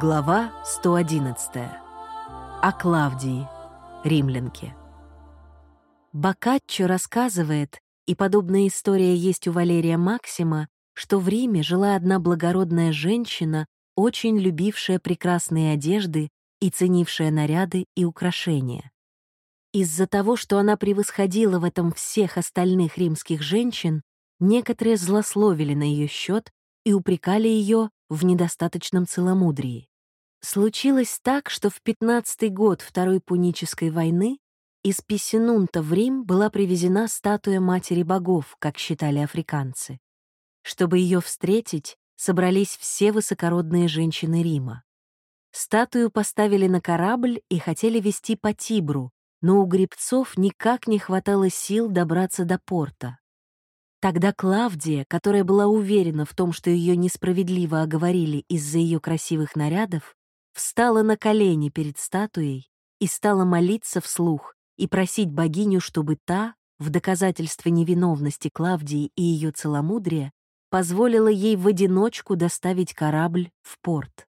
Глава 111. О Клавдии, римлянке. Боккаччо рассказывает, и подобная история есть у Валерия Максима, что в Риме жила одна благородная женщина, очень любившая прекрасные одежды и ценившая наряды и украшения. Из-за того, что она превосходила в этом всех остальных римских женщин, некоторые злословили на ее счет и упрекали ее в недостаточном целомудрии. Случилось так, что в 15-й год Второй Пунической войны из Писинунта в Рим была привезена статуя Матери Богов, как считали африканцы. Чтобы ее встретить, собрались все высокородные женщины Рима. Статую поставили на корабль и хотели везти по Тибру, но у гребцов никак не хватало сил добраться до порта. Тогда Клавдия, которая была уверена в том, что ее несправедливо оговорили из-за ее красивых нарядов, встала на колени перед статуей и стала молиться вслух и просить богиню, чтобы та, в доказательство невиновности Клавдии и ее целомудрия, позволила ей в одиночку доставить корабль в порт.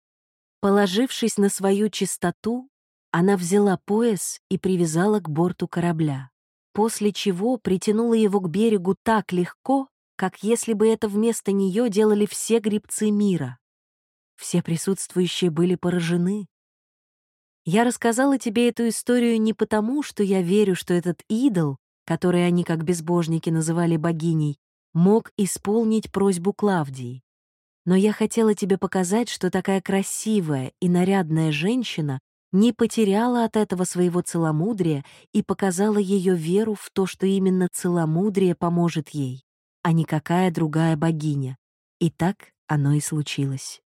Положившись на свою чистоту, она взяла пояс и привязала к борту корабля после чего притянула его к берегу так легко, как если бы это вместо нее делали все грибцы мира. Все присутствующие были поражены. Я рассказала тебе эту историю не потому, что я верю, что этот идол, который они как безбожники называли богиней, мог исполнить просьбу Клавдии. Но я хотела тебе показать, что такая красивая и нарядная женщина не потеряла от этого своего целомудрия и показала ее веру в то, что именно целомудрие поможет ей, а никакая другая богиня. И так оно и случилось.